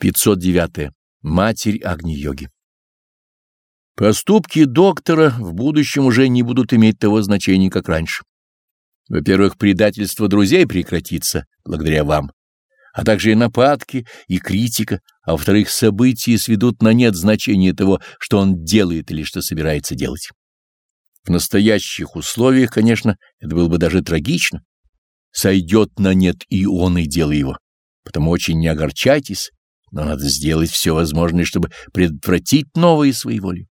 509. Матерь Агни-йоги. Поступки доктора в будущем уже не будут иметь того значения, как раньше. Во-первых, предательство друзей прекратится благодаря вам, а также и нападки, и критика, а во-вторых, события сведут на нет значение того, что он делает или что собирается делать. В настоящих условиях, конечно, это было бы даже трагично. Сойдет на нет и он, и дело его. Потому очень не огорчайтесь, но надо сделать все возможное, чтобы предотвратить новые свои воли.